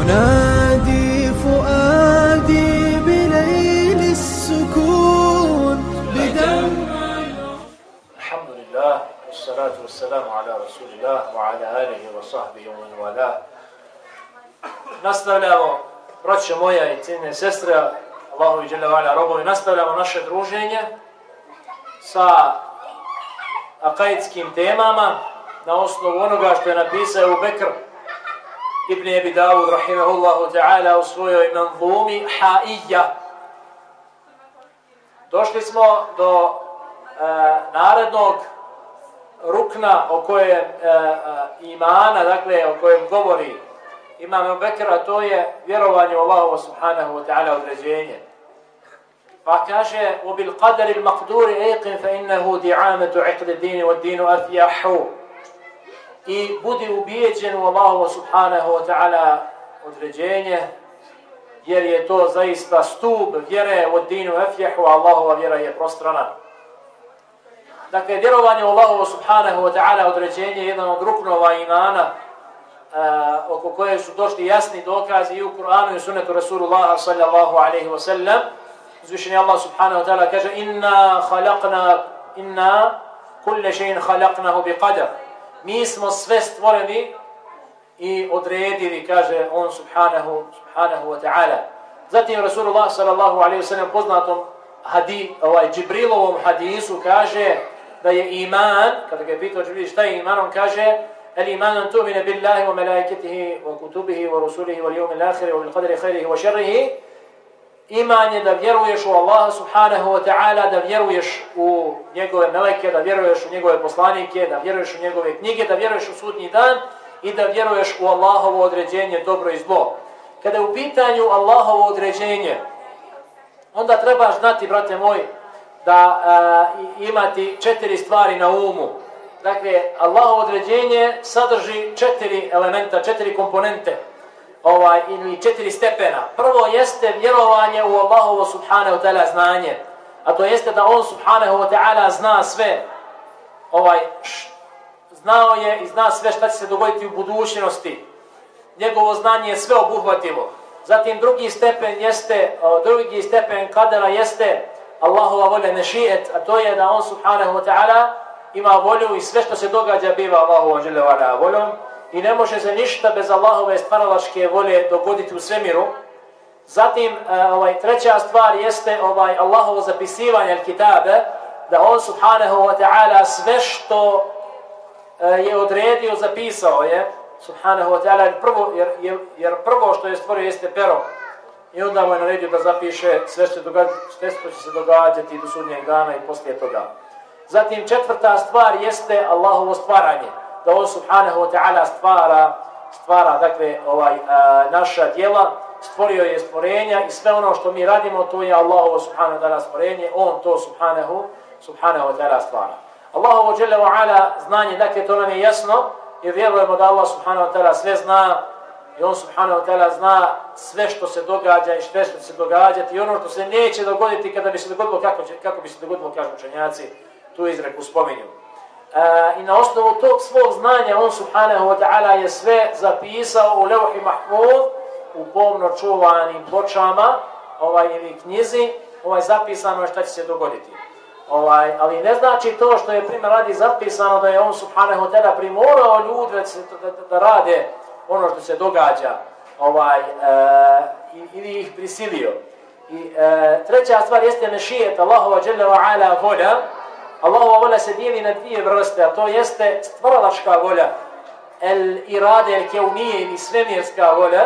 ينادي فؤادي بليل السكون بدمع الحمد لله والصلاة والسلام على رسول الله وعلى آله وصحبه ومن والاه Nastavljamo, braće moja i cijene sestre, Allahu i Đele Vala robovi, nastavljamo naše druženje sa akajitskim temama na osnovu onoga što je napisao u Bekr Ibn Ebi Dawud, rahimahullahu ta'ala, u svojoj manzumi Ha'ija. Došli smo do e, narednog rukna o kojem e, e, imana, dakle, o kojem govori Imam Bekra, to je vjerovanje u Allahu subhanahu wa ta'ala određenje. Pa kaže, وَبِلْ قَدَرِ الْمَقْدُورِ اَيْقِنْ فَإِنَّهُ دِعَامَةُ عِقْدِ الدِّينِ وَالدِّينُ أَفْيَحُ I budi ubijeđen u Allahu subhanahu wa ta'ala određenje, jer je to zaista stub vjere u dinu efjehu, Allahova vjera je prostrana. Dakle, vjerovanje u Allahu subhanahu wa ta'ala određenje je jedan od ruknova imana uh, oko koje su došli jasni dokazi i u Kur'anu i u sunnetu Rasulullah sallallahu alaihi wa sallam. Uzvišeni Allah subhanahu wa ta'ala kaže Inna khalaqna, inna kulle še'in khalaqnahu bi qadar. mi smo sve stvoreni i odredili, kaže on subhanahu, subhanahu wa ta'ala. Zatim Rasulullah sallallahu alaihi wa sallam poznatom hadi, ovaj, Džibrilovom hadisu kaže da je iman, kada ga je pitao Džibrilovi šta je iman, on kaže El iman an tu'mine billahi wa melaiketihi wa kutubihi wa rusulihi wa lijevmi l'akhiri wa bil qadri khairihi wa šerrihi Iman je da vjeruješ u Allaha subhanahu wa ta'ala, da vjeruješ u njegove meleke, da vjeruješ u njegove poslanike, da vjeruješ u njegove knjige, da vjeruješ u sudnji dan i da vjeruješ u Allahovo određenje dobro i zlo. Kada je u pitanju Allahovo određenje, onda trebaš znati, brate moj, da a, imati četiri stvari na umu. Dakle, Allahovo određenje sadrži četiri elementa, četiri komponente ovaj, ili četiri stepena. Prvo jeste vjerovanje u Allahovo subhanahu wa ta'ala znanje. A to jeste da on subhanahu wa ta'ala zna sve. Ovaj, znao je i zna sve šta će se dogoditi u budućnosti. Njegovo znanje je sve obuhvatilo. Zatim drugi stepen jeste, drugi stepen kadera jeste Allahova volja nešijet, a to je da on subhanahu wa ta'ala ima volju i sve što se događa biva Allahova voljom i ne može se ništa bez Allahove stvaralačke volje dogoditi u svemiru. Zatim, e, ovaj, treća stvar jeste ovaj Allahovo zapisivanje kitabe, da on subhanahu wa ta'ala sve što e, je odredio, zapisao je, subhanahu wa ta'ala, prvo, jer, jer, jer prvo što je stvorio jeste pero, i onda mu je naredio da zapiše sve što, događa, sve što će se događati do sudnjeg dana i poslije toga. Zatim četvrta stvar jeste Allahovo stvaranje da on subhanahu wa ta'ala stvara, stvara dakle, ovaj, a, naša djela, stvorio je stvorenja i sve ono što mi radimo, to je Allahovo subhanahu wa ta'ala stvorenje, on to subhanahu, subhanahu wa ta'ala stvara. Allahovo dželle wa ala znanje, dakle, to nam je jasno, i vjerujemo da Allah subhanahu wa ta'ala sve zna, i on subhanahu wa ta'ala zna sve što se događa i sve što se događati i ono što se neće dogoditi kada bi se dogodilo, kako, će, kako bi se dogodilo, kažu učenjaci, tu izreku spominju. E, I na osnovu tog svog znanja on subhanahu wa ta'ala je sve zapisao u levhi mahfuz, u pomno čuvanim pločama, ovaj, ili knjizi, ovaj, zapisano je šta će se dogoditi. Ovaj, ali ne znači to što je primjer radi zapisano da je on subhanahu wa ta'ala primorao ljude da, da, da rade ono što se događa ovaj, e, ili ih prisilio. I e, treća stvar jeste mešijet Allahova dželle ve ala volja, Allahova volja se dijeli na dvije vrste, a to jeste stvaralačka volja, el irade, el keunije ili svemirska volja,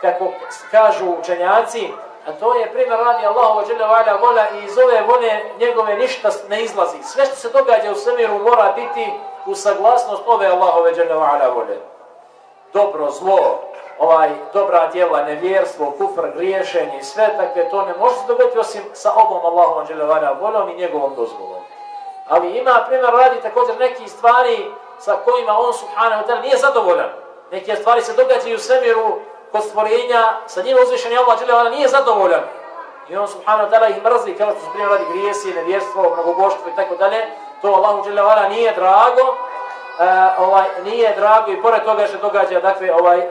kako kažu učenjaci, a to je primjer radi Allahova volja, volja i iz ove volje njegove ništa ne izlazi. Sve što se događa u svemiru mora biti u saglasnost ove Allahove volje. Dobro, zlo, ovaj dobra djela, nevjerstvo, kufr, griješenje i sve takve, to ne može se dogoditi osim sa ovom Allahom voljom i njegovom dozvolom. Ali ima, primjer, radi također neki stvari sa kojima on, subhanahu wa ta'ala, nije zadovoljan. Neke stvari se događaju u svemiru kod stvorenja, sa njima uzvišen je Allah, džele, nije zadovoljan. I on, subhanahu wa ta'ala, ih mrzi, kao što su primjer radi grijesi, nevjerstvo, mnogoboštvo i tako dalje. To Allahu džele, nije drago, uh, ovaj, nije drago i pored toga što događa, dakle, ovaj, uh,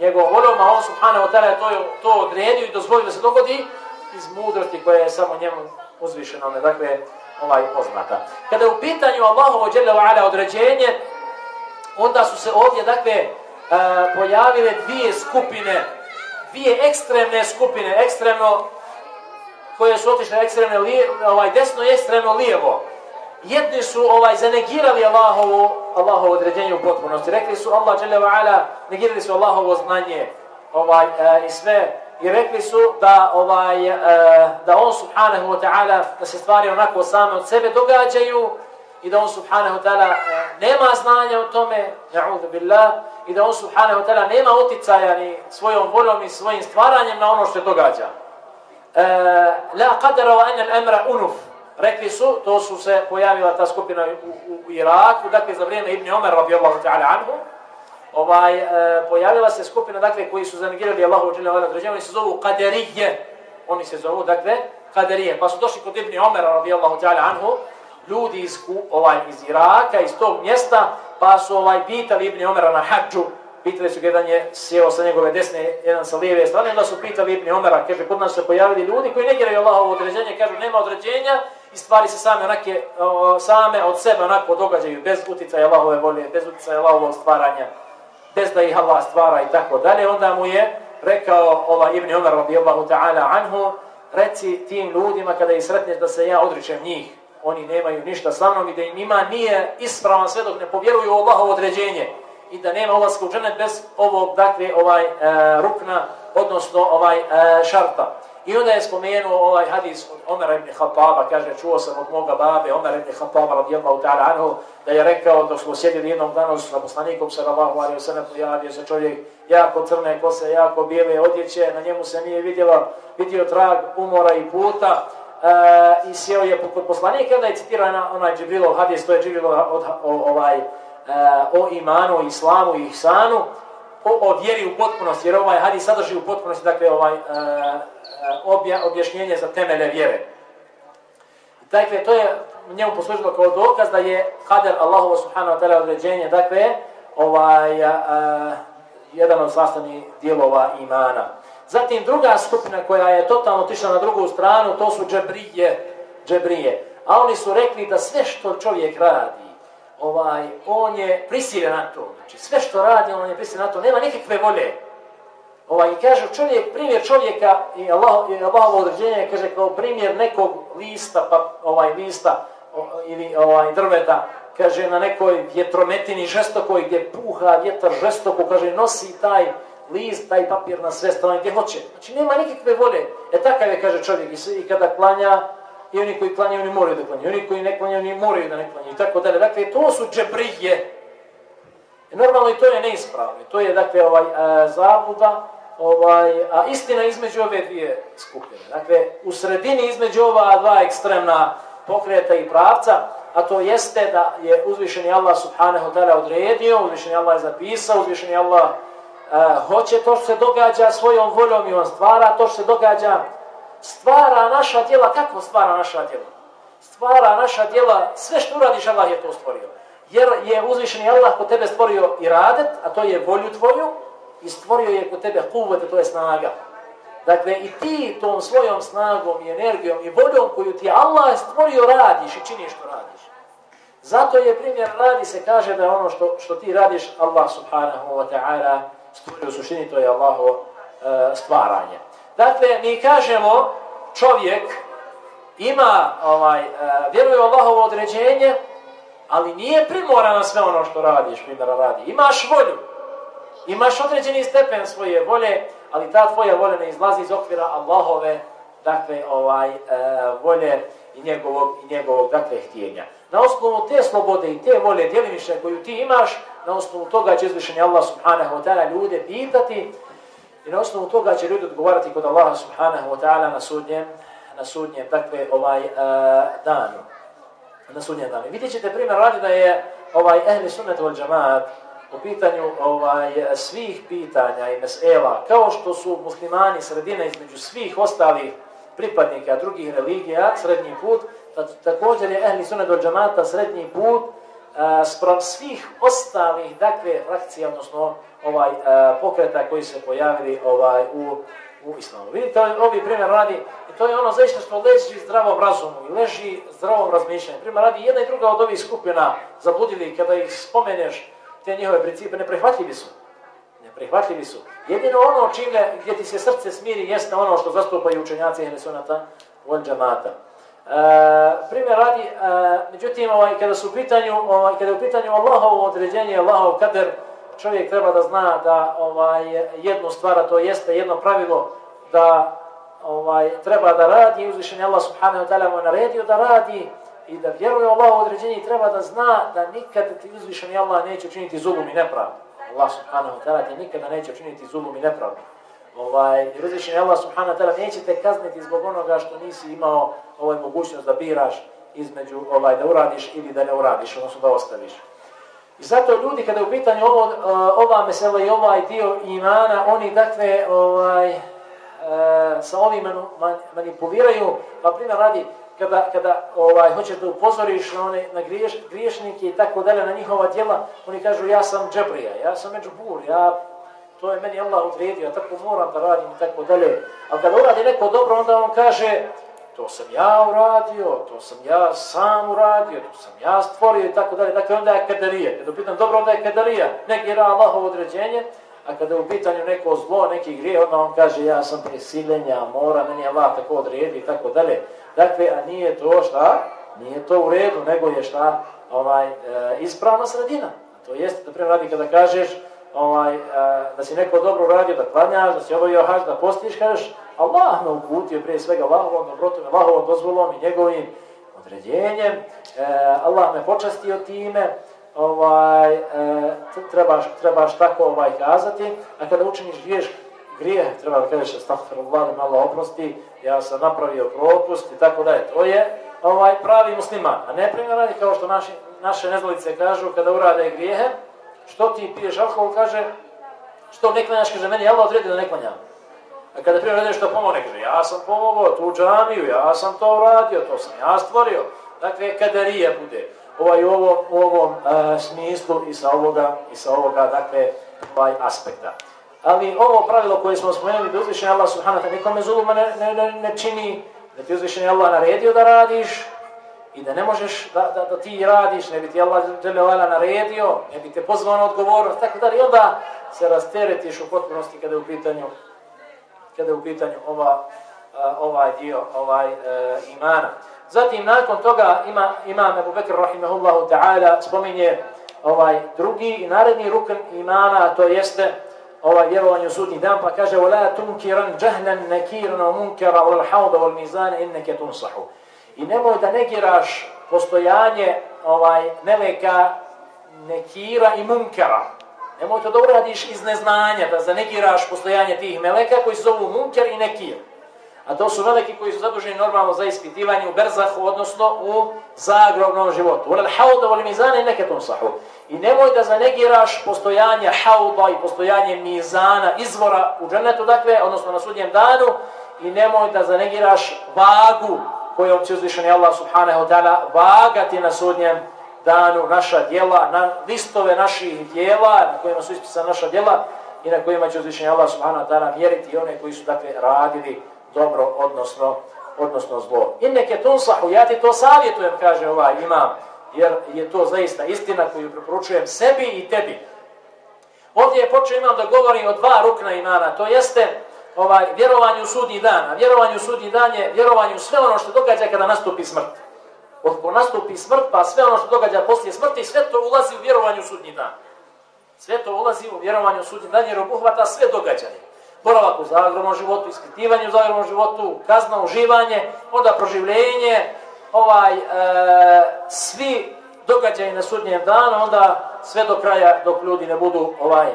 njegov voljom, a on subhanahu wa ta'ala to, to odredio i dozvolio da se dogodi iz mudrosti koja je samo njemu uzvišena. dakle, ovaj oznaka. Kada je u pitanju Allahovo dželle ala određenje, onda su se ovdje, dakle, e, pojavile dvije skupine, dvije ekstremne skupine, ekstremno, koje su otišle ekstremno lijevo, ovaj, desno i ekstremno lijevo. Jedni su ovaj zanegirali Allahovo, Allahovo određenje u potpunosti. Rekli su Allah dželle ve ala, negirali su Allahovo znanje, ovaj e, i sve i rekli su da ovaj e, da on subhanahu wa ta'ala da se stvari onako same od sebe događaju i da on subhanahu wa ta'ala e, nema znanja o tome, ja'udhu billah, i da on subhanahu wa ta'ala nema uticaja ni svojom voljom i svojim stvaranjem na ono što se događa. E, la qadara wa anna al-amra unuf. Rekli su, to su se pojavila ta skupina u, u, u Iraku, dakle za vrijeme Ibn Omer radijallahu ta'ala anhu, ovaj, e, pojavila se skupina, dakle, koji su zanegirali Allahu dželle vala određenje, oni se zovu Kaderije, oni se zovu, dakle, Kaderije, pa su došli kod Ibni Omera, radijallahu ta'ala anhu, ljudi iz, ovaj, iz Iraka, iz tog mjesta, pa su ovaj, pitali Ibni Omera na hađu, pitali su jedan je sjeo sa njegove desne, jedan sa lijeve strane, onda su pitali Ibni Omera, kaže, kod nas se pojavili ljudi koji ne negiraju Allahovo određenje, kažu, nema određenja, i stvari se same onake, o, same od sebe onako događaju, bez uticaja Allahove volje, bez uticaja Allahovog stvaranja bez da ih Allah stvara i tako dalje, onda mu je rekao ova Ibn Umar radijallahu ta'ala anhu, reci tim ljudima kada ih sretneš da se ja odričem njih, oni nemaju ništa sa mnom i da im ima nije ispravan sve dok ne povjeruju u Allahovo određenje. I da nema ulaska u dženet bez ovog, dakle, ovaj, e, rukna, odnosno ovaj e, šarta. I onda je spomenuo ovaj hadis od Omera ibn Khattaba, kaže, čuo sam od moga babe, Omer ibn Khattaba radijallahu ta'ala anhu, da je rekao dok smo sjedili jednom danu sa poslanikom sallallahu alaihi wa sallam, pojavio se čovjek jako crne kose, jako bijele odjeće, na njemu se nije vidjelo, vidio trag umora i puta, uh, i sjeo je kod poslanika, onda je citirao na onaj Džibrilov hadis, to je Džibrilov od, o, ovaj, uh, o imanu, islamu i ihsanu, o, o vjeri u potpunosti, jer ovaj hadis sadrži u potpunosti, dakle, ovaj, e, e, obja, objašnjenje za temele vjere. Dakle, to je njemu poslužilo kao dokaz da je kader Allahu subhanahu wa ta'ala određenje, dakle, ovaj, a, jedan od sastavnih dijelova imana. Zatim druga skupina koja je totalno tišla na drugu stranu, to su džebrije, džebrije. A oni su rekli da sve što čovjek radi, ovaj, on je prisiljen na to. Znači, sve što radi, on je prisiljen na to. Nema nikakve volje. Ovaj, kaže čovjek, primjer čovjeka i Allah, i Allahovo određenje, kaže kao primjer nekog lista, pa ovaj lista o, ili ovaj drveta, kaže na nekoj vjetrometini žestokoj gdje puha vjetar žestoko, kaže nosi taj list, taj papir na sve strane gdje hoće. Znači nema nikakve volje. E takav je, kaže čovjek, i, i kada klanja, i oni koji klanjaju, oni moraju da klanjaju. Oni koji ne klanjaju, oni moraju da ne klanjaju. I tako dalje. Dakle, to su džebrije. Normalno i to je neispravno. To je, dakle, ovaj, e, a, zabuda, ovaj, a istina između ove dvije skupine. Dakle, u sredini između ova dva ekstremna pokreta i pravca, a to jeste da je uzvišeni Allah subhanahu ta'ala odredio, uzvišeni Allah je zapisao, uzvišeni Allah uh, hoće to što se događa svojom voljom i on stvara to što se događa, stvara naša djela, kako stvara naša djela? Stvara naša djela, sve što uradiš Allah je to stvorio. Jer je uzvišeni Allah kod tebe stvorio i radet, a to je volju tvoju, i stvorio je kod tebe kuvvete, to je snaga. Dakle, i ti tom svojom snagom i energijom i voljom koju ti Allah stvorio radiš i činiš što radiš. Zato je primjer radi se kaže da ono što, što ti radiš Allah subhanahu wa ta'ala stvorio u suštini, to je Allaho uh, e, stvaranje. Dakle, mi kažemo čovjek ima, ovaj, e, vjeruje u Allahovo određenje, ali nije primoran na sve ono što radiš, primjera radi. Imaš volju, Imaš određeni stepen svoje volje, ali ta tvoja volja ne izlazi iz okvira Allahove, dakle, ovaj, e, volje i njegovog, i njegovog, dakle, htijenja. Na osnovu te slobode i te volje djelimišne koju ti imaš, na osnovu toga će izvišenje Allah subhanahu wa ta'ala ljude pitati i na osnovu toga će ljudi odgovarati kod Allaha subhanahu wa ta'ala na sudnjem, na sudnjem, dakle, ovaj, e, uh, danu. Na sudnjem danu. Vidjet ćete primjer radi da je ovaj ehli sunnet wal džamaat, po pitanju ovaj, svih pitanja i mesela, kao što su muslimani sredina između svih ostalih pripadnika drugih religija, srednji put, također je ehli sunnet wal džamaata srednji put E, a, sprem svih ostalih, dakle, frakcija, odnosno ovaj a, pokreta koji se pojavili ovaj u, u islamu. Vidite, ovi primjer radi, i to je ono zaista što leži zdravom razumu i leži zdravom razmišljanju. Primjer radi, jedna i druga od ovih skupina zabudili, kada ih spomeneš, te njihove principe, neprihvatljivi su. Neprihvatljivi su. Jedino ono čime, gdje ti se srce smiri, jeste ono što zastupaju učenjaci Hnesunata, sunata džamata. E, primjer radi, e, međutim, ovaj, kada su u pitanju, ovaj, kada je u pitanju Allahovo određenje, Allahov kader, čovjek treba da zna da ovaj, jednu stvar, to jeste jedno pravilo, da ovaj, treba da radi, uzvišen je Allah subhanahu wa ta'ala mu naredio da radi, i da vjeruje Allah u određenje i treba da zna da nikad ti uzvišeni Allah neće učiniti zulum i nepravdu. Allah subhanahu wa ta'ala ti nikada neće učiniti zulum i nepravdu. Ovaj, jer uzvišeni Allah subhanahu wa ta'ala neće te kazniti zbog onoga što nisi imao ovaj mogućnost da biraš između ovaj da uradiš ili da ne uradiš, odnosno da ostaviš. I zato ljudi kada je u pitanju ovo, eh, ova mesela i ovaj dio imana, oni dakle ovaj, eh, sa ovim manipuliraju, pa primjer radi, kada, kada ovaj, hoćeš da upozoriš na, one, na griješ, griješnike i tako dalje, na njihova djela, oni kažu ja sam džebrija, ja sam međubur, ja, to je meni Allah odredio, ja tako moram da radim i tako dalje. A kada uradi neko dobro, onda on kaže, to sam ja uradio, to sam ja sam uradio, to sam ja stvorio i tako dalje. Dakle, onda je kadarija. Kada pitam dobro, onda je kadarija. Neki je Allahovo određenje, a kada u pitanju neko zlo, neki grije, onda on kaže ja sam prisilenja, mora, meni Allah tako odredi i tako dalje. Dakle, a nije to šta? Nije to u redu, nego je šta? Ovaj, e, ispravna sredina. To jeste, da primjer, radi kada kažeš ovaj, e, da si neko dobro uradio, da klanjaš, da si obavio hađ, da postiš, kažeš Allah me uputio prije svega Allahovom dobrotom, Allahovom dozvolom i njegovim određenjem. E, Allah me počastio time, ovaj, e, trebaš, trebaš tako ovaj kazati, a kada učiniš griješ, grijeh, treba da kažeš astagfirullah, malo oprosti, ja sam napravio propust i tako da je. To je ovaj pravi musliman. A ne primjer radi kao što naši, naše nezvolice kažu kada urade grijehe, što ti piješ alkohol, kaže, što ne klanjaš, kaže, meni je Allah odredio da ne klanjam. A kada prije radi što pomogne, kaže, ja sam pomogao tu džamiju, ja sam to uradio, to sam ja stvorio. Dakle, kada bude ovaj, u ovom, u ovom uh, smislu i sa ovoga, i sa ovoga dakle, ovaj aspekta. Ali ovo pravilo koje smo spomenuli, da uzvišenje Allah subhanahu wa ta'ala nikome zuluma ne, ne, ne, ne čini, da ti uzvišenje Allah naredio da radiš i da ne možeš da, da, da ti radiš, ne bi ti Allah dželjavala naredio, ne bi te pozvao na odgovornost, tako da i onda se rasteretiš u potpunosti kada je u pitanju, kada je u pitanju ova, ovaj dio, ovaj e, imana. Zatim, nakon toga ima, imam Ebu Bekr rahimahullahu ta'ala spominje ovaj drugi i naredni rukn imana, to jeste ovaj vjerovanje u sudnji dan, pa kaže وَلَا تُنْكِرَنْ جَهْنَنْ wal وَمُنْكَرَ wal وَلْمِزَانَ إِنَّكَ تُنْصَحُ I nemoj da negiraš postojanje ovaj meleka nekira i munkara. Nemoj to da uradiš iz neznanja, da zanegiraš postojanje tih meleka koji se zovu munker i nekir. A to su meleki koji su zaduženi normalno za ispitivanje u berzahu, odnosno u zagrobnom životu. Ulel hauda voli mizana i neketom sahu. I nemoj da zanegiraš postojanje hauda i postojanje mizana, izvora u džennetu, dakle, odnosno na sudnjem danu, i nemoj da zanegiraš vagu kojom će uzvišeni Allah subhanahu wa ta'ala vagati na sudnjem danu naša djela, na listove naših djela, na kojima su ispisane naša djela, i na kojima će uzvišeni Allah subhanahu wa ta'ala mjeriti one koji su dakle radili dobro, odnosno, odnosno zlo. I neke tunsahu, ja ti to savjetujem, kaže ovaj imam, jer je to zaista istina koju preporučujem sebi i tebi. Ovdje je počeo imam da govori o dva rukna imana, to jeste ovaj vjerovanje u sudnji dan. A vjerovanje u sudnji dan je vjerovanje u sve ono što događa kada nastupi smrt. Ako nastupi smrt, pa sve ono što događa poslije smrti, sve to ulazi u vjerovanje u sudnji dan. Sve to ulazi u vjerovanje u sudnji dan jer obuhvata sve događaje boravak u zagrobnom životu, ispitivanje u zagrobnom životu, kazna, uživanje, onda proživljenje, ovaj, e, svi događaji na sudnjem danu, onda sve do kraja dok ljudi ne budu ovaj,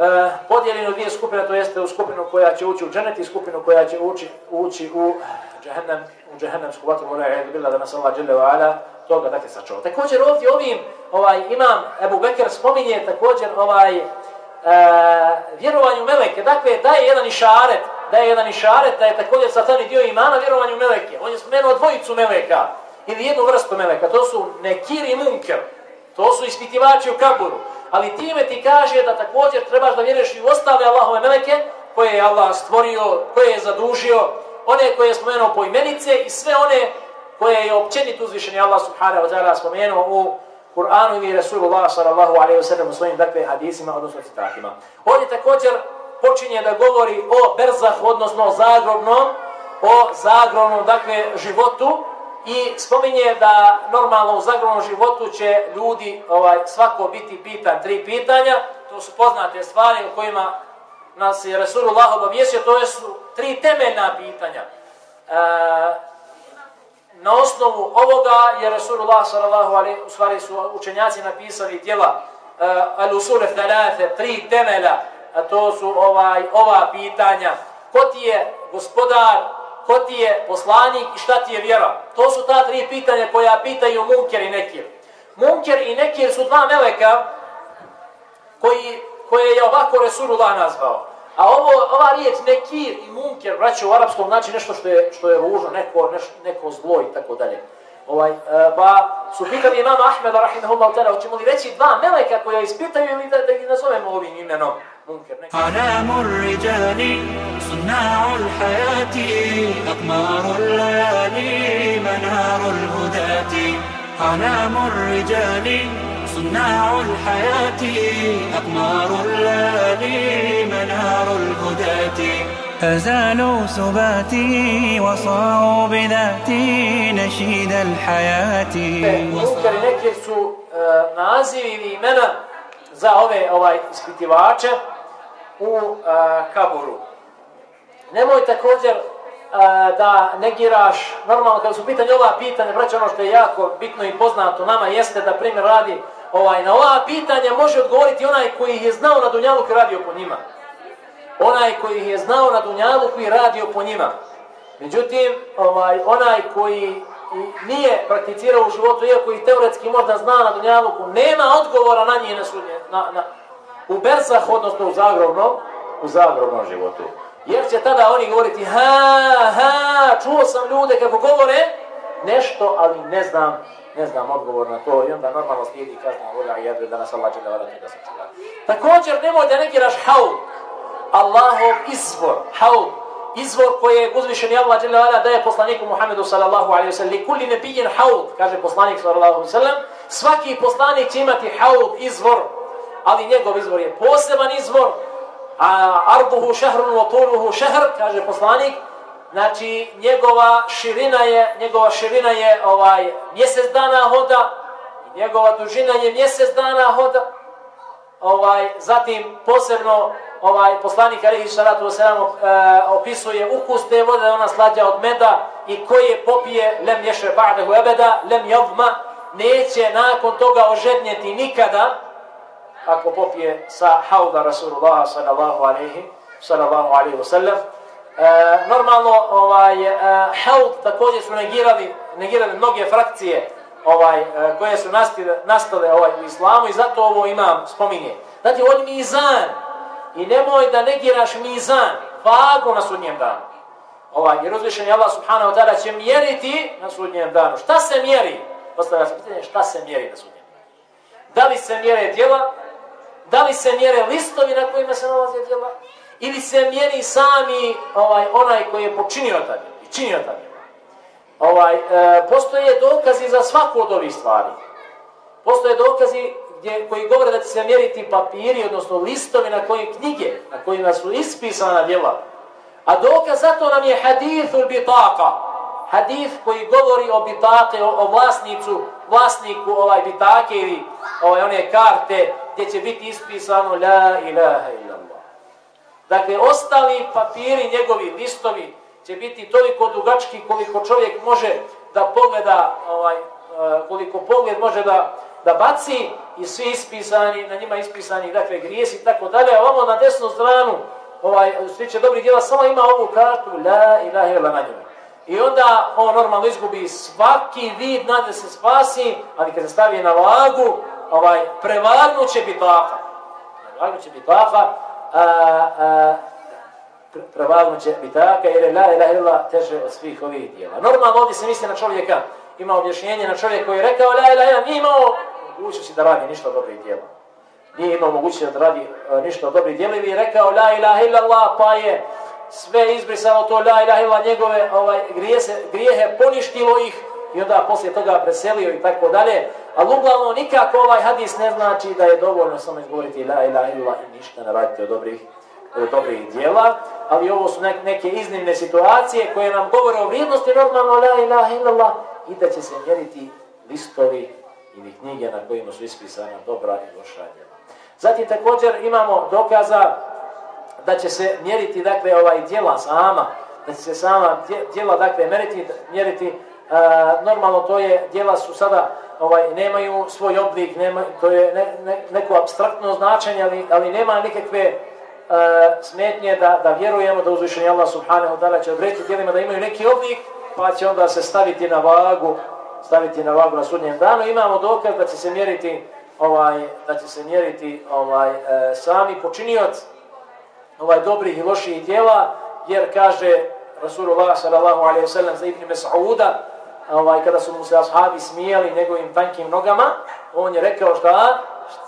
e, podijeljeni u dvije skupine, to jeste u skupinu koja će ući u dženet i skupinu koja će ući, ući u džehennem, u džehennemsku vatru, mora je bila da nas Allah džele ala, toga dakle sačuva. Također ovdje ovim, ovaj, imam Ebu Bekir spominje također ovaj, e, vjerovanju meleke. Dakle, daje jedan išaret, daje jedan išaret da je također satani dio imana vjerovanju meleke. On je spomenuo dvojicu meleka. ili jednu vrstu meleka, to su nekir i munker, to su ispitivači u kaburu, ali time ti kaže da također trebaš da vjeruješ i u ostale Allahove meleke, koje je Allah stvorio, koje je zadužio, one koje je spomenuo po imenice i sve one koje je općenit uzvišeni Allah subhanahu wa ta'ala spomenuo u Kur'anu ili Rasulullah sallallahu alaihi wa sallam u svojim dakle hadisima, odnosno citatima. Ovdje također počinje da govori o berzah, odnosno zagrobnom, o zagrobnom, dakle, životu i spominje da normalno u zagrobnom životu će ljudi ovaj svako biti pitan tri pitanja, to su poznate stvari u kojima nas je Resulullah obavijestio, to su tri temeljna pitanja. E, na osnovu ovoga je Resulullah sallallahu alejhi u stvari su učenjaci napisali djela e, al-usule thalathe, tri temela a to su ovaj ova pitanja ko ti je gospodar ko ti je poslanik i šta ti je vjera. To su ta tri pitanja koja pitaju Munker i Nekir. Munker i Nekir su dva meleka koji, koje je ovako Resulullah nazvao. A ovo, ova riječ Nekir i Munker, braće u arapskom, znači nešto što je, što je ružno, neko, neš, neko zlo i tako dalje. Ovaj, e, ba, su pitali imam Ahmeda, rahimahullah, tera, hoćemo li reći dva meleka koja ispitaju ili da, da ih nazovemo ovim imenom? Munker, Nekir. صناع الحياة أقمار الليالي منار الهداة. علام الرجال صناع الحياة أقمار الليالي منار الهداة. أزالوا سباتي وصاروا بذاتي نشيد الحياة. Munkar i nekir su nazivi ili imena za ove ovaj ispitivače u uh, kaburu. Nemoj također e, da negiraš, normalno kada su pitanje ova pitanja, braće ono što je jako bitno i poznato nama jeste da primjer radi ovaj, na ova pitanja može odgovoriti onaj koji je znao na Dunjalu koji radio po njima. Onaj koji je znao na Dunjalu koji radio po njima. Međutim, ovaj, onaj koji nije prakticirao u životu, iako i teoretski možda zna na Dunjaluku, nema odgovora na njih na sudnje, na, na, u Bersah, odnosno u zagrobnom, u zagrobnom životu. Jer će tada oni govoriti, ha, ha, čuo sam ljude kako govore, nešto, ali ne znam, ne znam odgovor na to. I onda normalno slijedi kazna voda i jedre da nas Allah će da vada da se čuva. Također nemoj da negiraš haud, Allahov izvor, haud, izvor koji je uzvišen i Allah dželle vala daje poslaniku Muhammedu sallallahu alejhi ve sellem kulli nabiyyin haud kaže poslanik sallallahu alejhi ve sellem svaki poslanik će imati haud izvor ali njegov izvor je poseban izvor a arduhu shahrun wa tuluhu shahr kaže poslanik. Znači njegova širina je njegova širina je ovaj mjesec dana hoda i njegova dužina je mjesec dana hoda. Ovaj zatim posebno ovaj poslanik alejhi salatu vesselam uh, opisuje ukus te vode ona slađa od meda i koje popije lem ješe ba'dahu ebeda lem yadma neće nakon toga ožednjeti nikada ako popije sa hauda Rasulullah sallallahu alaihi sallallahu alaihi ve sallam. E, normalno ovaj e, haud također su negirali negirali mnoge frakcije ovaj e, koje su nastale nastale ovaj u islamu i zato ovo imam spominje. Znači on mizan i nemoj da negiraš mizan vagu na sudnjem danu. Ovaj jer uzvišeni Allah subhanahu wa taala će mjeriti na sudnjem danu. Šta se mjeri? Postavlja se pitanje šta se mjeri na sudnjem danu. Da li se mjere djela? Da li se mjere listovi na kojima se nalaze djela? ili se mjeri sami ovaj onaj koji je počinio taj i činio taj ovaj e, postoje dokazi za svaku od ovih stvari. Postoje dokazi gdje koji govore da će se mjeriti papiri odnosno listovi na kojim knjige na kojima su ispisana djela. A dokaz za to nam je hadithul bitaka hadith koji govori o bitake o, o vlasnicu vlasniku ovaj bitake ili ovaj one karte gdje će biti ispisano la ilaha illallah Dakle, ostali papiri, njegovi listovi, će biti toliko dugački koliko čovjek može da pogleda, ovaj, eh, koliko pogled može da, da baci i svi ispisani, na njima ispisani, dakle, grijesi i tako dalje, a ovo na desnu stranu, ovaj, stiče dobri djela, samo ima ovu kartu, la ilaha illallah na njima. I onda on normalno izgubi svaki vid nade se spasi, ali kad se stavi na vagu, ovaj, prevagnuće će Prevagnuće bitaka, prevagnu će bitaka jer je la ilaha illa teže od svih ovih dijela. Normalno ovdje se misli na čovjeka ima objašnjenje na čovjek koji je rekao la ilaha illallah, nije imao mogućnosti da radi ništa dobrih djela. Nije imao mogućnosti da radi e, ništa dobrih djela i je rekao la ilaha illallah, pa je sve izbrisalo to la ilaha illa njegove ovaj, grijehe, grijehe poništilo ih i onda poslije toga preselio i tako dalje. Ali uglavnom nikako ovaj hadis ne znači da je dovoljno samo izgovoriti la ilaha illallah i ništa ne raditi od dobrih, od dobrih djela. Ali ovo su neke iznimne situacije koje nam govore o vrijednosti normalno la ilaha illallah i da će se mjeriti listovi ili knjige na kojima su ispisana dobra i loša djela. Zatim također imamo dokaza da će se mjeriti dakle ovaj djela sama, da će se sama djela dakle mjeriti, mjeriti normalno to je djela su sada ovaj nemaju svoj oblik nema to je ne, ne, neko abstraktno značenje ali ali nema nikakve uh, smetnje da da vjerujemo da uzvišeni Allah subhanahu wa taala će odrediti djelima da imaju neki oblik pa će onda se staviti na vagu staviti na vagu na sudnjem danu. Imamo dokaz da će se mjeriti ovaj da će se mjeriti ovaj e, sami počinioc ovaj dobrih i loših djela jer kaže Rasulullah sallallahu alejhi ve sellem za Ibn Mas'uda ovaj, kada su mu se ashabi smijeli njegovim tankim nogama, on je rekao šta,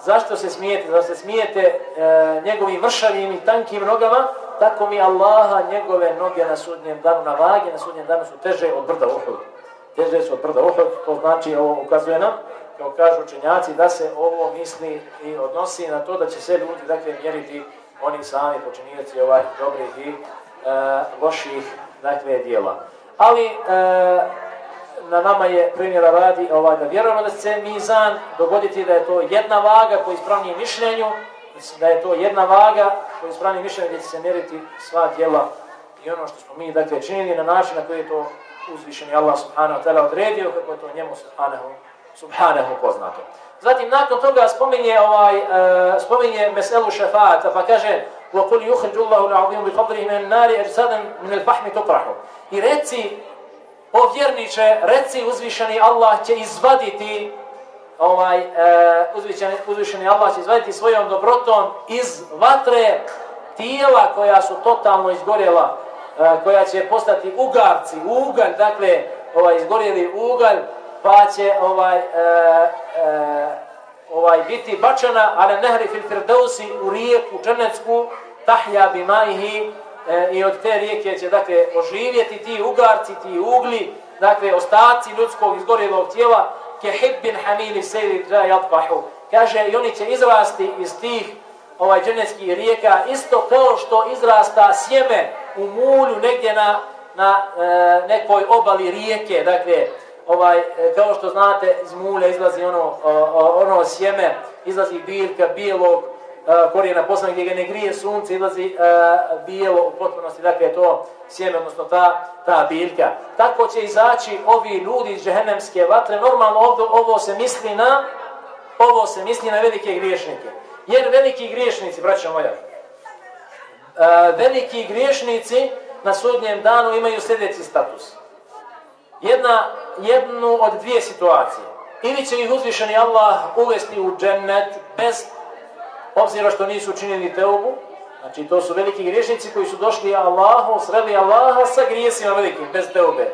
zašto se smijete, zašto se smijete e, njegovim vršavim i tankim nogama, tako mi Allaha njegove noge na sudnjem danu, na vagi na sudnjem danu su teže od brda Uhud. Teže su od brda Uhud, to znači, ovo ukazuje nam, kao kažu učenjaci, da se ovo misli i odnosi na to da će se ljudi dakle mjeriti oni sami počinjeci ovaj dobrih i e, loših dakle dijela. Ali e, na nama je primjera radi ovaj, da vjerujemo da se mizan dogoditi da je to jedna vaga po ispravnijem mišljenju, da je to jedna vaga po ispravnijem mišljenju gdje će se mjeriti sva djela i ono što smo mi dakle, činili na način na koji je to uzvišeni Allah subhanahu wa ta'ala odredio, kako je to njemu subhanahu, subhanahu poznato. Zatim nakon toga spominje ovaj uh, spominje meselu šefaata pa kaže wa qul yukhrij Allahu al-'azim bi fadlihi min an-nar min. I reci o vjerniče, reci uzvišeni Allah će izvaditi ovaj e, uzvišeni, uzvišeni Allah će izvaditi svojom dobrotom iz vatre tijela koja su totalno izgorjela, e, koja će postati ugarci, ugalj, dakle, ovaj izgorjeli ugalj, pa će ovaj e, e, ovaj biti bačena ale nehri fil firdausi u rijeku dženecku tahja bi majhi e, i od te rijeke će dakle oživjeti ti ugarci, ti ugli, dakle ostaci ljudskog izgorjelog tijela ke hibbin hamili sejri dra jadfahu. Kaže i oni će izrasti iz tih ovaj dženevskih rijeka isto kao što izrasta sjeme u mulju negdje na, na e, nekoj obali rijeke, dakle ovaj e, kao što znate iz mulja izlazi ono o, o, ono sjeme, izlazi biljka bijelog E, korijena poslan gdje ga ne grije sunce, izlazi uh, bijelo u potpunosti, dakle to sjeme, odnosno ta, ta biljka. Tako će izaći ovi ljudi iz džehennemske vatre. Normalno ovdje, ovo se misli na ovo se misli na velike griješnike. Jer veliki griješnici, braćo moja, e, veliki griješnici na sudnjem danu imaju sljedeći status. Jedna, jednu od dvije situacije. Ili će ih uzvišeni Allah uvesti u džennet bez obzirom što nisu učinili teubu, znači to su veliki griješnici koji su došli Allahu, sreli Allaha sa grijesima velikim, bez teube.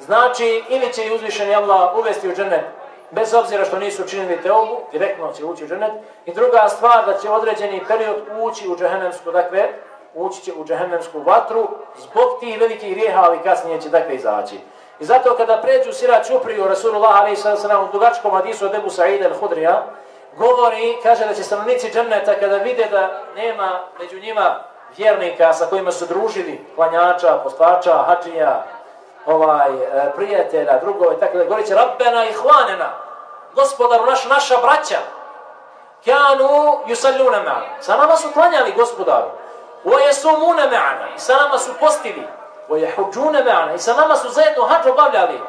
Znači, ili će uzvišeni Allah uvesti u džennet, bez obzira što nisu učinili teobu, direktno će ući u džennet. I druga stvar, da će određeni period ući u džehennemsku, dakle, ući će u džehennemsku vatru, zbog tih velikih grijeha, ali kasnije će dakle izaći. I zato kada pređu sirat Čupriju, Rasulullah a.s. u dugačkom hadisu od Ebu Sa'ida al-Hudrija, govori, kaže da će stanovnici dženneta kada vide da nema među njima vjernika sa kojima su družili, klanjača, postača, hađija, ovaj, e, prijatelja, drugove, tako da govori će Rabbena i hvanena, gospodaru naš, naša braća, kanu yusalluna ma'ana. Sa nama su klanjali gospodaru. Wa yasumuna ma'ana. I sa nama su postili. Wa yahujjuna ma'ana. I sa nama su zajedno hađ obavljali.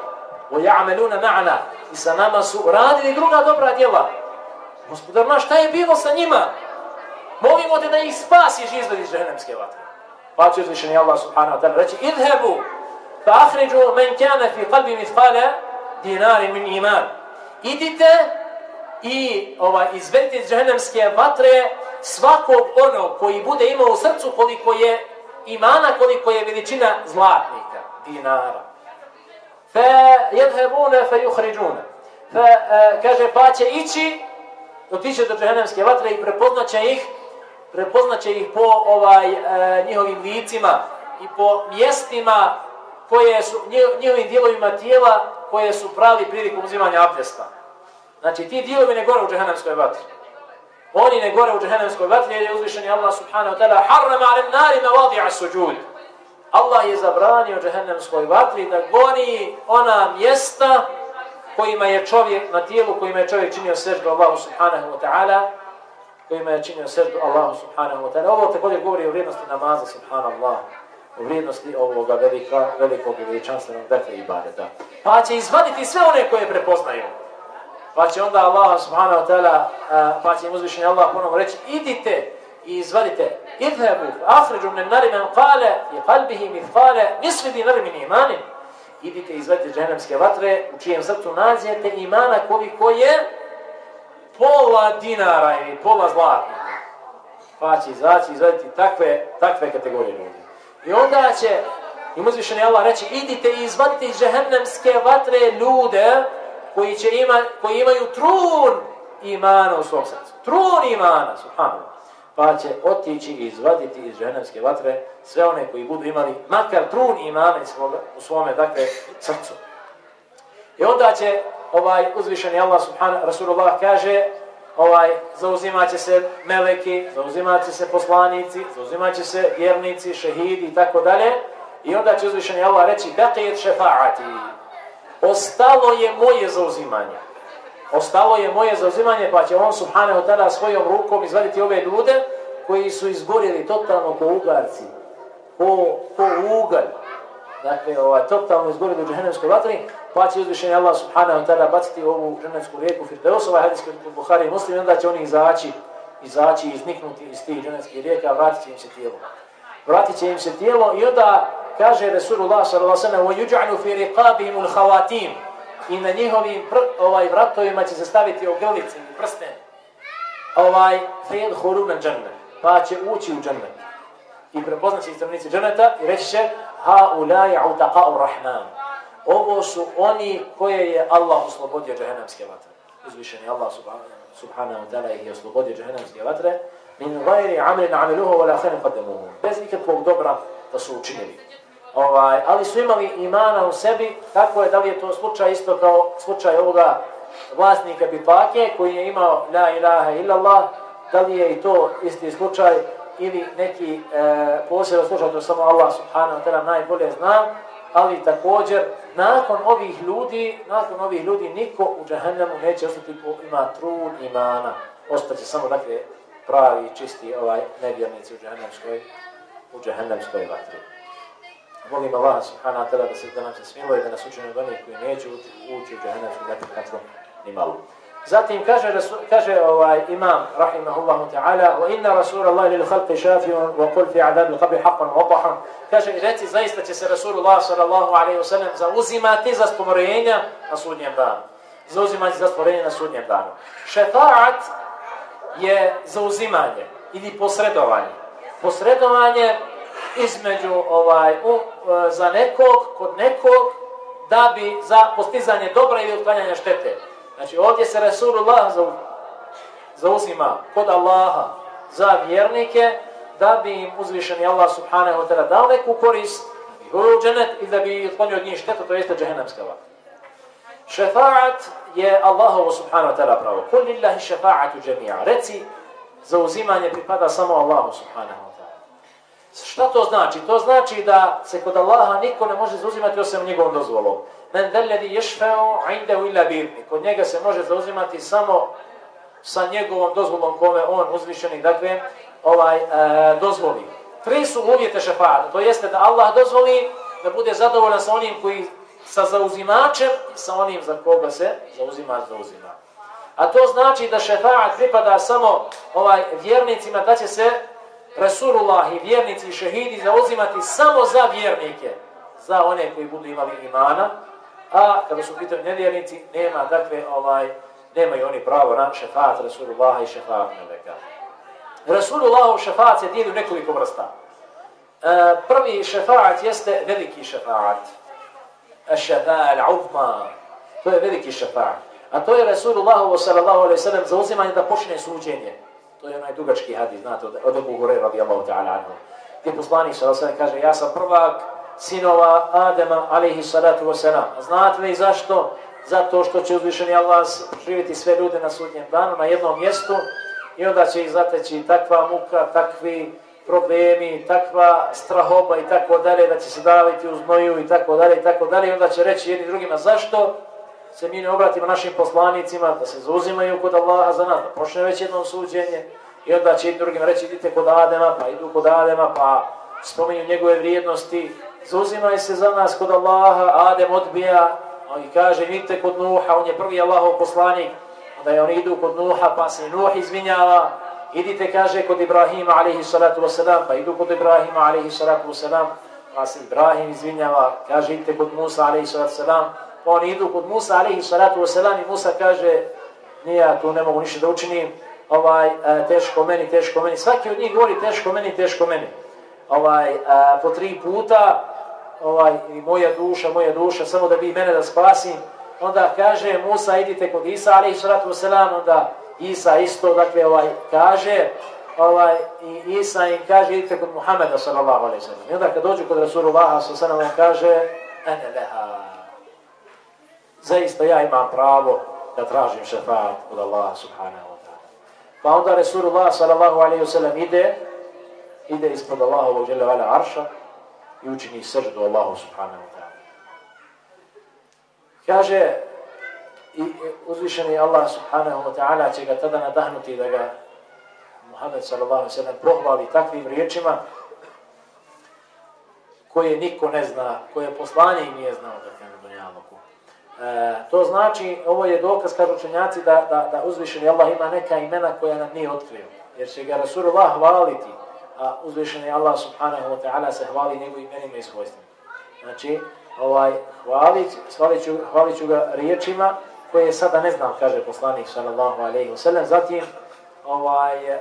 Wa ya'maluna ma'ana. I sa nama su radili druga dobra djela. Gospodar naš, šta je bilo sa njima? Molimo te da ih spasiš izvedi iz džehennemske vatre. Pa će uzvišeni Allah subhanahu wa ta'ala reći, idhebu, fa ahređu men kjane fi kalbi mitfale, dinari min iman. Idite i ovaj, izvedite iz džehennemske vatre svakog ono koji bude imao u srcu koliko je imana, koliko je veličina zlatnika, dinara. Fa jedhebune fa juhređune. Fa, eh, kaže, pa će ići otići do džehennemske vatre i prepoznaće ih prepoznaće ih po ovaj e, njihovim licima i po mjestima koje su njihovim dijelovima tijela koje su pravi prilikom uzimanja abdesta. Znači ti dijelovi ne gore u džehennemskoj vatri. Oni ne gore u džehennemskoj vatri jer je uzvišeni Allah subhanahu wa ta'ala harrama alem nari na vadi'a suđud. Allah je zabranio džehennemskoj vatri da goni ona mjesta kojima je čovjek, na tijelu kojima je čovjek činio seždu Allahu subhanahu wa ta'ala, kojima je činio seždu Allahu subhanahu wa ta'ala. Ovo također govori o vrijednosti namaza subhanallah, o vrijednosti ovoga velika, velikog veličanstvenog dakle ibadeta. Pa će izvaditi sve one koje prepoznaju. Pa će onda Allah subhanahu wa ta'ala, pa će im uzvišenje Allah ponovno reći, idite i izvadite, idhebu, afriđu min narimen kale, i kalbihi mi kale, nisvidi nari min imanin. Idite izvadite džehennemske vatre, u čijem srcu nađete imana koliko je pola dinara ili pola zlata. Pa će izaći izvaditi takve, takve kategorije ljudi. I onda će im uzvišeni Allah reći, idite i izvadite iz džehennemske vatre ljude, koji, će ima, koji imaju trun imana u svom srcu. Trun imana, subhanallah. Pa će otići i izvaditi iz ženevske vatre sve one koji budu imali makar trun imana u svome, dakle, srcu. I onda će ovaj uzvišeni Allah subhanahu Rasulullah kaže ovaj zauzimaće se meleki, zauzimaće se poslanici, zauzimaće se vjernici, šehidi i tako dalje. I onda će uzvišeni Allah reći beqijet šefaati. ostalo je moje zauzimanje. Ostalo je moje zauzimanje, pa će on subhanahu tada svojom rukom izvaditi ove ljude koji su izgorili totalno po ugarci, po, po ugalj. Dakle, ovaj, totalno izgorili u džahennemskoj vatri, pa će uzvišenje Allah subhanahu tada baciti ovu džahennemsku rijeku Firdeus, ovaj hadis kod Buhari i Muslim, onda će oni izaći, izaći, i izniknuti iz tih džahennemskih rijeka, vratit će im se tijelo. Vratit će im se tijelo i onda kaže Resulullah sallallahu alejhi ve sellem: "Yuj'alu fi. I na njihovim ovaj vratovima će se staviti ogrlice i prsten. Ovaj fil khurun al-jannah. Pa će ući u džennet. I prepoznaće stranice dženneta i reći će: "Ha ulai utaqa'u rahman." Ovo su oni koje je Allah oslobodio džehennemske vatre. Uzvišeni Allah subhanahu wa ta'ala ih je oslobodio džehennemske vatre min ghairi amalin amiluhu wala khairin qaddamuhu. Bez ikakvog dobra da su učinili ovaj, ali su imali imana u sebi, tako je, da li je to slučaj isto kao slučaj ovoga vlasnika Bipake, koji je imao la ilaha illallah, da li je i to isti slučaj, ili neki e, posebno slučaj, to samo Allah subhanahu wa ta'ala najbolje zna, ali također, nakon ovih ljudi, nakon ovih ljudi, niko u džahennemu neće ostati po ima trun imana, ostaće samo, dakle, pravi, čisti ovaj nevjernici u džahennemskoj, u džahennemskoj vatri. Molim Allah subhanahu wa ta'ala da se da nam se smiluje da nas učini od onih koji neće ući u džahennamsku dakle ni malo. Zatim kaže, kaže ovaj imam rahimahullahu ta'ala wa inna rasulallahi lil khalqi shafi'un wa qul fi adab al-qabr haqqan wadahan kaže i reci zaista će se rasulullah sallallahu alejhi ve sellem zauzimati za spomorenja na sudnjem danu. Zauzimati za spomorenja na sudnjem danu. Šefaat je zauzimanje ili posredovanje. Posredovanje između ovaj u, e, za nekog kod nekog da bi za postizanje dobra ili otklanjanje štete. Znači ovdje se Rasulullah za zauzima kod Allaha za vjernike da bi im uzvišeni Allah subhanahu wa ta'ala dao neku korist i u dženet i da bi otklonio od njih štetu, to jeste džehennemska vatra. Šefaat je Allahovo subhanahu wa ta'ala pravo. Kul lillahi šefaatu džemija. Reci, zauzimanje pripada samo Allahu subhanahu Šta to znači? To znači da se kod Allaha niko ne može zauzimati osim njegovom dozvolom. Men deledi ješfeo indehu illa birni. Kod njega se može zauzimati samo sa njegovom dozvolom kome on uzvišeni, dakle, ovaj, e, dozvoli. Tri su uvjete šefata. To jeste da Allah dozvoli da bude zadovoljan sa onim koji sa zauzimačem i sa onim za koga se zauzima, zauzima. A to znači da šefaat pripada samo ovaj vjernicima da će se Rasulullah i vjernici i šehidi zauzimati samo za vjernike, za one koji budu imali imana, a kada su pitali nevjernici, nema, dakle, ovaj, nemaju oni pravo na šefat Rasulullah i šefat Meleka. Rasulullah u šefat se dijeli u nekoliko vrsta. E, prvi šefat jeste veliki šefat. šefa al-uzma. To je veliki šefat. A to je Rasulullah sallallahu alaihi sallam za uzimanje da počne suđenje. To je onaj dugački hadis, znate, od, od Abu Hurajra radijallahu ta'ala anhu. Gdje poslanik sa alaihi kaže, ja sam prvak sinova Adema alaihi salatu wasalam. Znate li zašto? Zato što će uzvišeni Allah živjeti sve ljude na sudnjem danu na jednom mjestu i onda će ih zateći takva muka, takvi problemi, takva strahoba i tako dalje, da će se daviti u znoju i tako dalje i tako dalje i onda će reći jedni drugima zašto se mi ne obratimo našim poslanicima da se zauzimaju kod Allaha za nas, da počne već jedno suđenje i onda će jedni drugima reći idite kod Adema, pa idu kod Adema, pa spominju njegove vrijednosti, zauzimaj se za nas kod Allaha, Adem odbija, on i kaže idite kod Nuha, on je prvi Allahov poslanik, onda je oni idu kod Nuha, pa se Nuh izvinjava, idite, kaže, kod Ibrahima, alaihi salatu wasalam, pa idu kod Ibrahima, alaihi salatu wasalam, pa se Ibrahim izvinjava, kaže, idite kod Musa, alaihi salatu wasalam, oni idu kod Musa, alihi salatu wasalam, i Musa kaže, nije, ja tu ne mogu ništa da učinim, ovaj, e, teško meni, teško meni, svaki od njih govori teško meni, teško meni, ovaj, a, po tri puta, ovaj, i moja duša, moja duša, samo da bi mene da spasim, onda kaže Musa, idite kod Isa, alaihi salatu wasalam, onda Isa isto, dakle, ovaj, kaže, ovaj, i Isa im kaže, idite kod Muhammeda, sallallahu alaihi sallam. I onda kad dođu kod Rasulullah, sallallahu alaihi kaže, ene leha, zaista ja imam pravo da tražim šefat od Allaha, subhanahu wa ta'ala. Pa onda Resulullah sallallahu alaihi sallam, ide, ide ispod Allahovog žele vala arša i učini srđu Allahu, subhanahu wa ta'ala. Kaže, i uzvišeni Allah subhanahu wa ta'ala će ga tada nadahnuti da ga Muhammed sallallahu alaihi sallam pohvali takvim riječima koje niko ne zna, koje poslanje i nije znao da kaže. E, to znači, ovo je dokaz, kažu učenjaci, da, da, da uzvišeni Allah ima neka imena koja nam nije otkrio. Jer će ga Rasulullah hvaliti, a uzvišeni Allah subhanahu wa ta'ala se hvali njegovim imenima i svojstvima. Znači, ovaj, hvalit, hvalit, ću, hvalit ću ga riječima koje sada ne znam, kaže poslanik sallallahu alejhi ve sellem. Zatim ovaj e,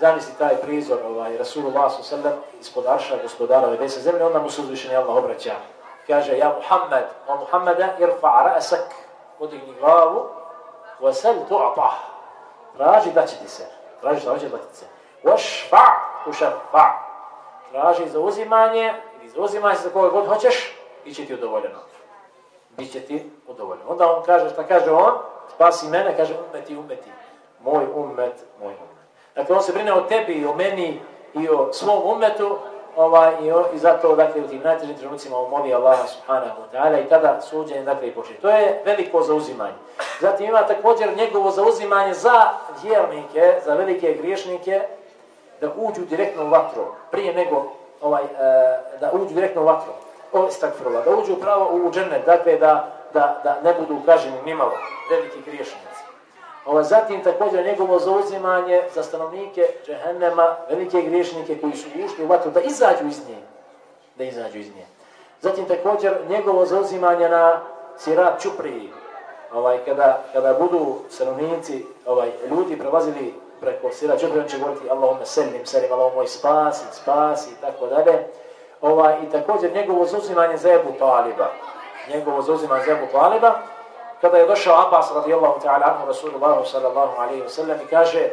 zamisli taj prizor ovaj Rasulullah sallallahu ispod arša gospodara ove desne zemlje, onda mu se uzvišeni Allah obraća. Kaže ja Muhammed, o Muhammeda irfa ra'sak, podigni glavu, sal tu'ta. Traži da će ti se. Traži da će da ti se. Washfa ushfa. Traži za uzimanje ili za uzimanje za koga god hoćeš i će ti udovoljeno bit će ti udovoljno. Onda on kaže, šta kaže on? Spasi mene, kaže umeti, umeti. Moj umet, moj umet. Dakle, on se brine o tebi i o meni i o svom umetu ovaj, i, o, i zato, dakle, u tim najtežim trenucima umoli Allah subhanahu wa ta'ala i tada suđenje, dakle, i počne. To je veliko zauzimanje. Zatim ima također njegovo zauzimanje za vjernike, za velike griješnike, da uđu direktno u vatru, prije nego ovaj, e, da uđu direktno u vatru istakfirullah, da uđu pravo u džennet, dakle da, da, da ne budu kaženi nimalo veliki griješnici. Ova, zatim također njegovo zauzimanje za stanovnike džehennema, velike griješnike koji su ušli u vatru, da izađu iz nje. Da izađu iz nje. Zatim također njegovo zauzimanje na sirat čupriji, ovaj, kada, kada budu stanovnici, ovaj, ljudi prelazili preko sirat čupriji, on će govoriti Allahumma selim, selim, Allahumma moj spasi, spasi i tako dalje ovaj, i također njegovo zauzimanje za Ebu Taliba. Njegovo zauzimanje za Ebu Taliba. Kada je došao Abbas radijallahu ta'ala anhu Rasulullahu sallallahu alaihi wa sallam i kaže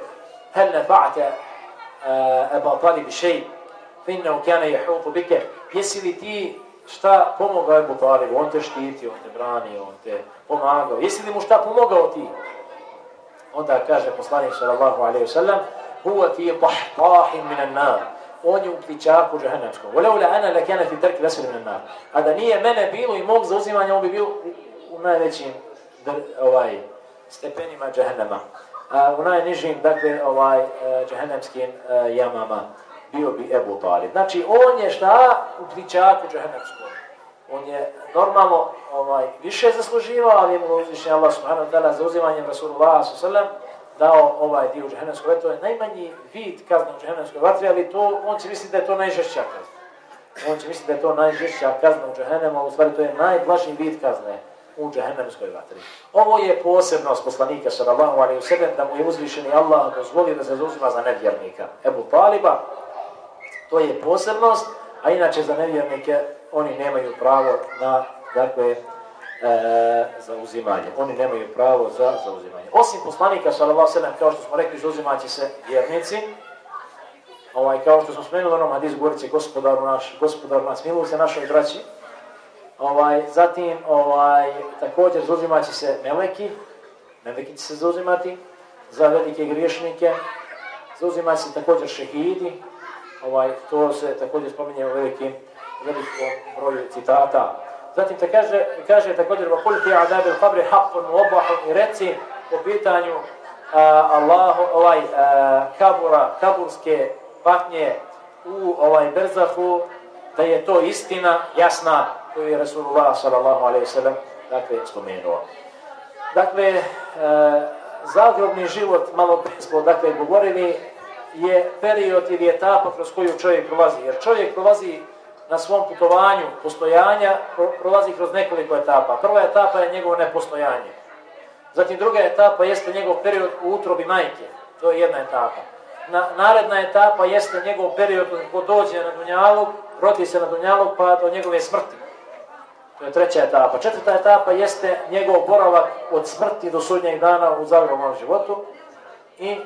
ba'te uh, Ebu Talib šej finnehu kjane jehutu bike Jesi li ti šta pomogao Ebu Talibu? On te štiti, on te brani, on te pomagao. Jesi li mu šta pomogao ti? Onda kaže poslanik sallallahu alaihi wa sallam Huwa ti tahtahin minan nar on je u pličaku džahennemskom. Voleula ana la kana fi tarki lasfali min nar. A da nije mene bilo i mog zauzimanja, on bi bio u najvećim ovaj, stepenima džahennema. A, u najnižim, dakle, ovaj, e, uh, jamama bio bi Ebu Talib. Znači, on je šta u pličaku džahennemskom? On je normalno ovaj, više zasluživao, ali je mu uzvišnji Allah subhanahu wa ta'ala za uzimanjem Rasulullah sallallahu dao ovaj dio džehennemskog vatre, to je najmanji vid kazne u džehennemskoj vatri, ali to, on će misliti da je to najžešća kazna. On će misliti da je to najžešća kazna u džehennemu, ali u stvari to je najblaži vid kazne u džahennemskoj vatri. Ovo je posebnost poslanika sallallahu alaihi sallam, da mu je uzvišeni Allah dozvolio da se zauzima za nevjernika. Ebu Taliba, to je posebnost, a inače za nevjernike oni nemaju pravo na, dakle, e, zauzimanje. Oni nemaju pravo za zauzimanje. Osim poslanika, sallallahu sallam, kao što smo rekli, zauzimaće se vjernici, ovaj, kao što smo spomenuli onom hadis govorit gospodaru gospodar naš, gospodar nas, miluj se našoj braći, ovaj, zatim, ovaj, također, zauzimaće se meleki, meleki će se zauzimati za velike griješnike, zauzimaće se također šehidi, ovaj, to se također spominje u velikim, velikom broju citata. Zatim te kaže, kaže također va kul adabe adab al qabr i reci po pitanju uh, Allahu ovaj uh, kabura kaburske patnje u ovaj berzahu da je to istina jasna koju je Rasulullah sallallahu alaihi sallam dakle spomenuo. Dakle, e, zagrobni život, malo smo dakle govorili, je period ili etapa kroz koju čovjek prolazi. Jer čovjek prolazi na svom putovanju postojanja, prolazi kroz nekoliko etapa. Prva etapa je njegovo nepostojanje. Zatim druga etapa jeste njegov period u utrobi majke. To je jedna etapa. Na, naredna etapa jeste njegov period ko dođe na Dunjalog, rodi se na Dunjalog pa do njegove smrti. To je treća etapa. Četvrta etapa jeste njegov boravak od smrti do sudnjeg dana u zagrobnom životu. I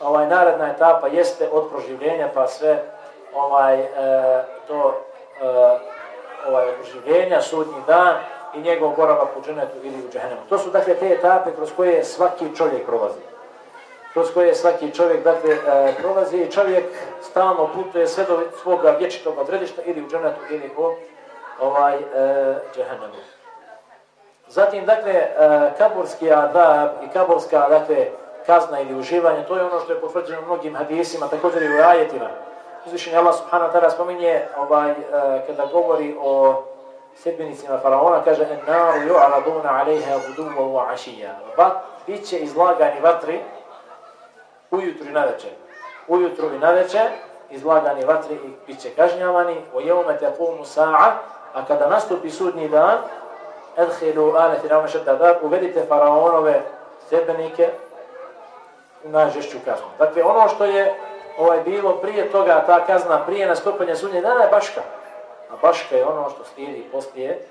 ovaj naredna etapa jeste od proživljenja pa sve ovaj e, to e, ovaj proživljenja sudnji dan i njegov boravak u dženetu ili u džehennemu. To su dakle te etape kroz koje svaki čovjek prolazi. Kroz koje svaki čovjek dakle e, prolazi i čovjek stalno putuje sve do svoga vječitog odredišta ili u dženetu ili u ovaj e, džehennemu. Zatim dakle e, kaburski adab i kaburska dakle kazna ili uživanje, to je ono što je potvrđeno mnogim hadisima, također i u ajetima. Uzvišenje Allah subhanahu wa ta'ala spominje ovaj, e, kada govori o sedbenicima faraona, kaže en naru ju'araduna alejha guduwa wa ašija. Vat, bit će izlagani vatri ujutru i naveče. Ujutru i naveče izlagani vatri i bit će kažnjavani o jevme tequmu sa'a, a kada nastupi sudnji dan, edhilu ale firavne šetadar, uvedite faraonove sedbenike na žešću kaznu. Dakle, ono što je ovaj bilo prije toga, ta kazna prije nastupanja sudnje dana je baška. A baška je ono što slijedi poslije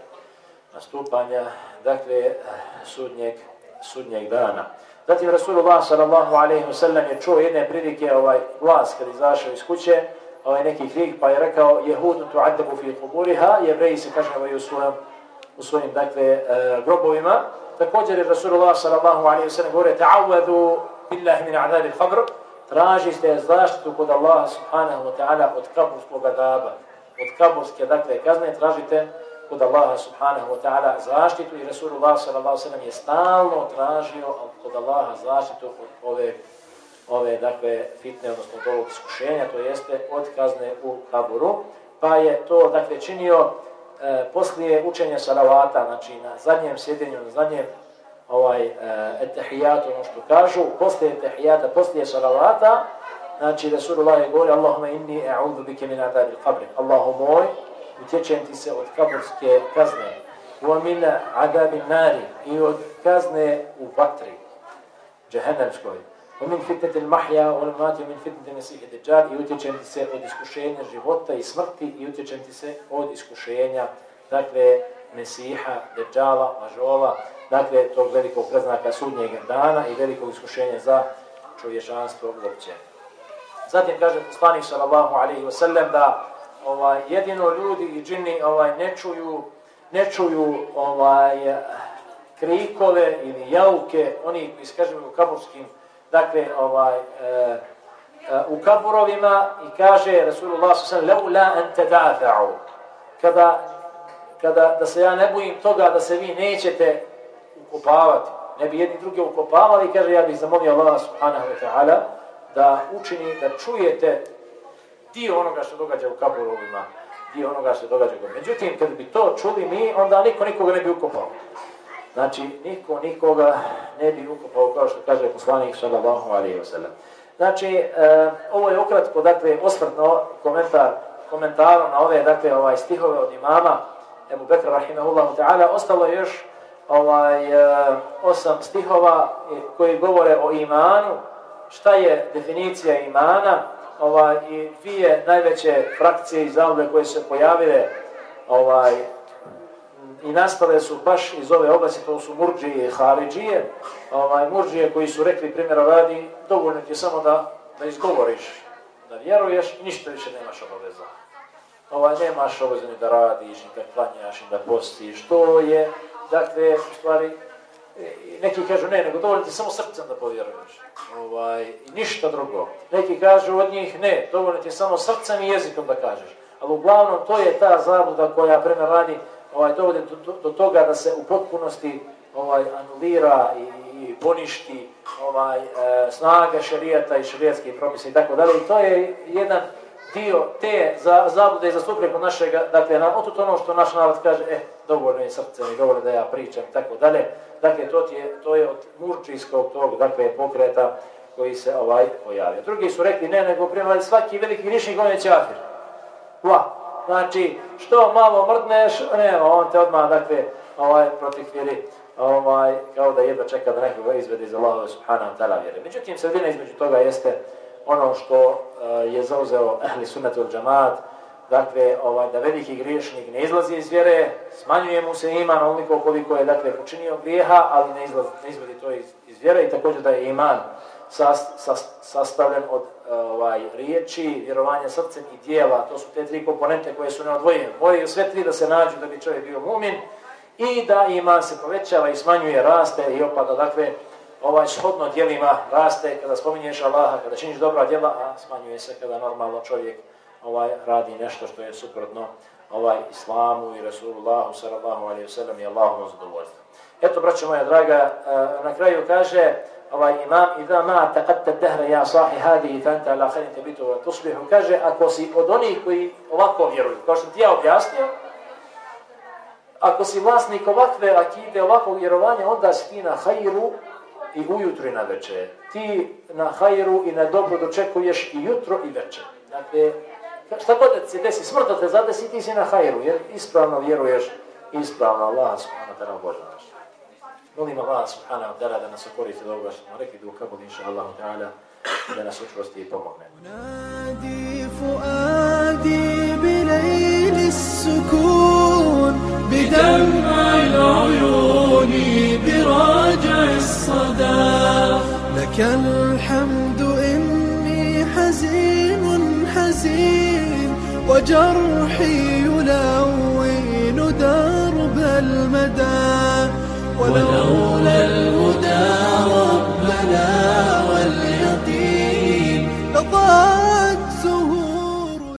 nastupanja, dakle, sudnjeg, sudnjeg dana. Zatim Rasulullah sallallahu alaihi wa sallam je čuo jedne prilike ovaj glas kad izašao iz kuće, ovaj neki krik, pa je rekao Jehudu tu adabu fi kuburiha, jevreji se kažnjavaju u svojim, u svojim dakle, e, grobovima. Također je Rasulullah sallallahu alaihi wa sallam govore ta'awadu billahi min a'dali al-qabr, tražite zaštitu kod Allaha subhanahu wa ta'ala od kaburskog adaba, od kaburske, dakle, kazne, tražite kod Allaha subhanahu wa ta'ala zaštitu i Rasulullah sallallahu sallam je stalno tražio kod Allaha zaštitu od ove, ove, dakle, fitne, odnosno od ovog iskušenja, to jeste od kazne u kaburu, pa je to, dakle, činio e, poslije učenja salavata, znači na zadnjem sjedenju, na zadnjem ovaj e, etahijat, ono što kažu, poslije etahijata, poslije salavata, znači Resulullah je govorio Allahuma inni e'udhu bike min adabi qabri. Allahu moj, utječem ti se od kaburske kazne. Wa min adabil nari i od kazne u vatri, džehennemskoj, Wa min fitneti l-mahja, wa l-mati, min fitneti nesihi deđal i utječem ti se od iskušenja života i smrti i utječem ti se od iskušenja, dakle, Mesiha, Deđala, Mažova, dakle, tog velikog preznaka sudnjeg dana i velikog iskušenja za čovječanstvo uopće. Zatim kaže poslanik sallallahu alejhi ve sellem da ovaj jedino ljudi i džini ovaj ne čuju ne čuju ovaj krikove ili jauke oni koji kažu u kaburskim dakle ovaj e, e, u kaburovima i kaže Rasulullah sallallahu alejhi ve sellem la kada kada da se ja ne bojim toga da se vi nećete ukopavati, ne bi jedni drugi ukopavali, kaže, ja bih zamolio Allah subhanahu wa ta'ala da učini, da čujete dio onoga što događa u kaburovima, dio onoga što događa u Međutim, kad bi to čuli mi, onda niko nikoga ne bi ukopao. Znači, niko nikoga ne bi ukupao, kao što kaže poslanik sallallahu alaihi wa sallam. Znači, e, ovo je ukratko, dakle, osvrtno komentar, komentarom na ove, dakle, ovaj stihove od imama Ebu Bekra rahimahullahu ta'ala, ostalo je još ovaj, e, osam stihova eh, koji govore o imanu, šta je definicija imana, ovaj, i dvije najveće frakcije i zavode koje se pojavile ovaj, i nastale su baš iz ove oblasti, to su Murđije i Haridžije. Ovaj, Murđije koji su rekli, primjera radi, dovoljno ti samo da, da izgovoriš, da vjeruješ, ništa više nemaš obaveza. Ovaj, nemaš obaveza ni da radiš, ni da klanjaš, ni da postiš. To je, dakle, u stvari, e, neki kažu ne, nego dovoljno ti samo srcem da povjeruješ. Ovaj, ništa drugo. Neki kažu od njih ne, dovoljno ti samo srcem i jezikom da kažeš. Ali uglavnom to je ta zabluda koja prema radi ovaj, dovodi do, do, toga da se u potpunosti ovaj, anulira i, i poništi ovaj, e, snaga šerijata i šerijatski propisa i tako dalje. I to je jedan dio te za, zablude i zastupne kod dakle, na, otud ono što naš narod kaže, eh, dovoljno je srce mi, dovoljno da ja pričam tako dalje. Dakle, to je, to je od murčijskog tog, dakle, pokreta koji se ovaj pojavio. Drugi su rekli, ne, nego prema svaki veliki grišnik, on je ćafir. Va. Znači, što malo mrdneš, nema, on te odmah, dakle, ovaj, protiv vjeri, ovaj, kao da jedva čeka da nekoga izvede iz Allahove subhanahu wa ta'ala vjere. Međutim, sredina između toga jeste ono što uh, je zauzeo ahli sunnatul džamaat, dakle, ovaj, da veliki griješnik ne izlazi iz vjere, smanjuje mu se iman onoliko koliko je, dakle, počinio grijeha, ali ne, izlazi, ne izvodi to iz, iz vjere i također da je iman sastavljen od e, ovaj, riječi, vjerovanja srcem i dijela. To su te tri komponente koje su neodvojene. Moraju sve tri da se nađu da bi čovjek bio mumin i da iman se povećava i smanjuje, raste i opada. Dakle, ovaj shodno dijelima raste kada spominješ Allaha, kada činiš dobra djela, a smanjuje se kada normalno čovjek ovaj radi nešto što je suprotno ovaj islamu i Rasulullahu sallallahu alejhi ve sellem i Allahu zadovoljstvo. Eto braćo moja draga, e, na kraju kaže ovaj imam idha ma taqatta dahra ya sahi hadi fa anta la khairin tabitu wa tusbihu kaže ako si od onih koji ovako vjeruju kao što ti ja objasnio ako si vlasnik ovakve akide ovakvog vjerovanja onda si ti na hajru i ujutro i na večer. Ti na hajru i na dobro dočekuješ i jutro i večer. Dakle, šta god da se desi, smrt da te zadesi, ti si na hajru, jer ispravno vjeruješ, ispravno Allah subhanahu wa ta'ala Molim Allah subhanahu wa ta'ala da nas okorite do ovoga što smo rekli, dok kako inša Allah ta'ala da nas učvrsti i pomogne. نادي فؤادي بليل السكون بدمع العيون براجع الصدى لك الحمد إني حزين حزين وجرحي يلون درب المدى ولولا الهدى ربنا